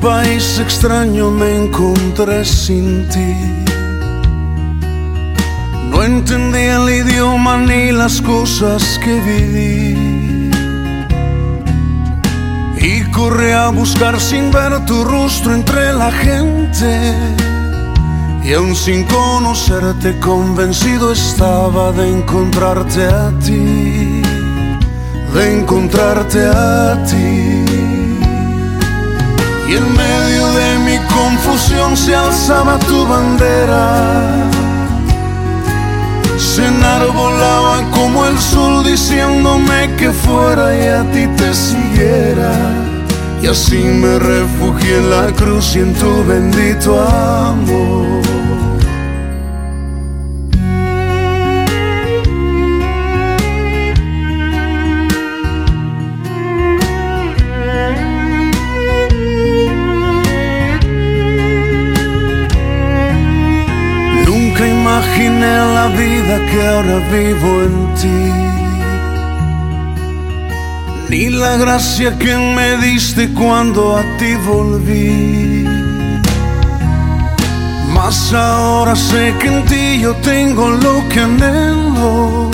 país extraño me encontré sin ti. No entendí el idioma ni las cosas que viví. Y corrí a buscar sin ver tu rostro entre la gente. Y aún sin conocerte convencido estaba de encontrarte a ti, de encontrarte a ti. Y en medio de mi confusión se alzaba tu bandera. Se enarbolaba como el sol diciéndome que fuera y a ti te siguiera. Y así me refugié en la cruz y en tu bendito amor. Imaginé la vida que ahora vivo en ti. Ni la gracia que me diste cuando a ti volví. Mas ahora sé que en ti yo tengo lo que anhelo.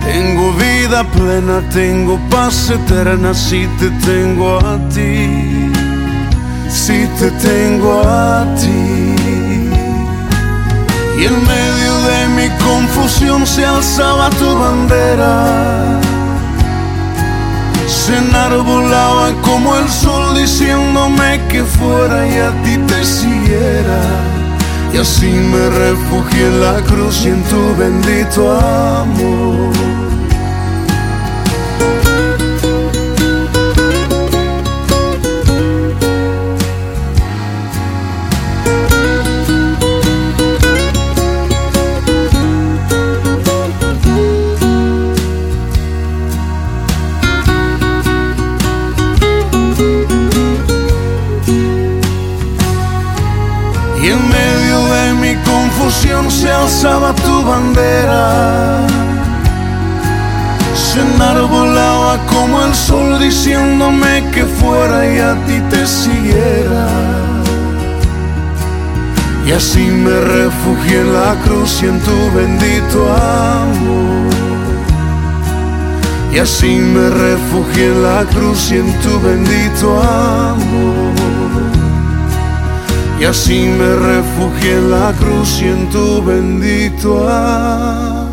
Tengo vida plena, tengo paz eterna si te tengo a ti. Si te tengo a ti. Y en medio de mi confusión se alzaba tu bandera. Se enarbolaba como el sol diciéndome que fuera y a ti te siguiera. Y así me refugié en la cruz y en tu bendito amor. Y en medio de mi confusión se alzaba tu bandera. Se enarbolaba como el sol diciéndome que fuera y a ti te siguiera. Y así me refugié en la cruz y en tu bendito amor. Y así me refugié en la cruz y en tu bendito amor. Y así me refugié en la cruz y en tu bendito amor.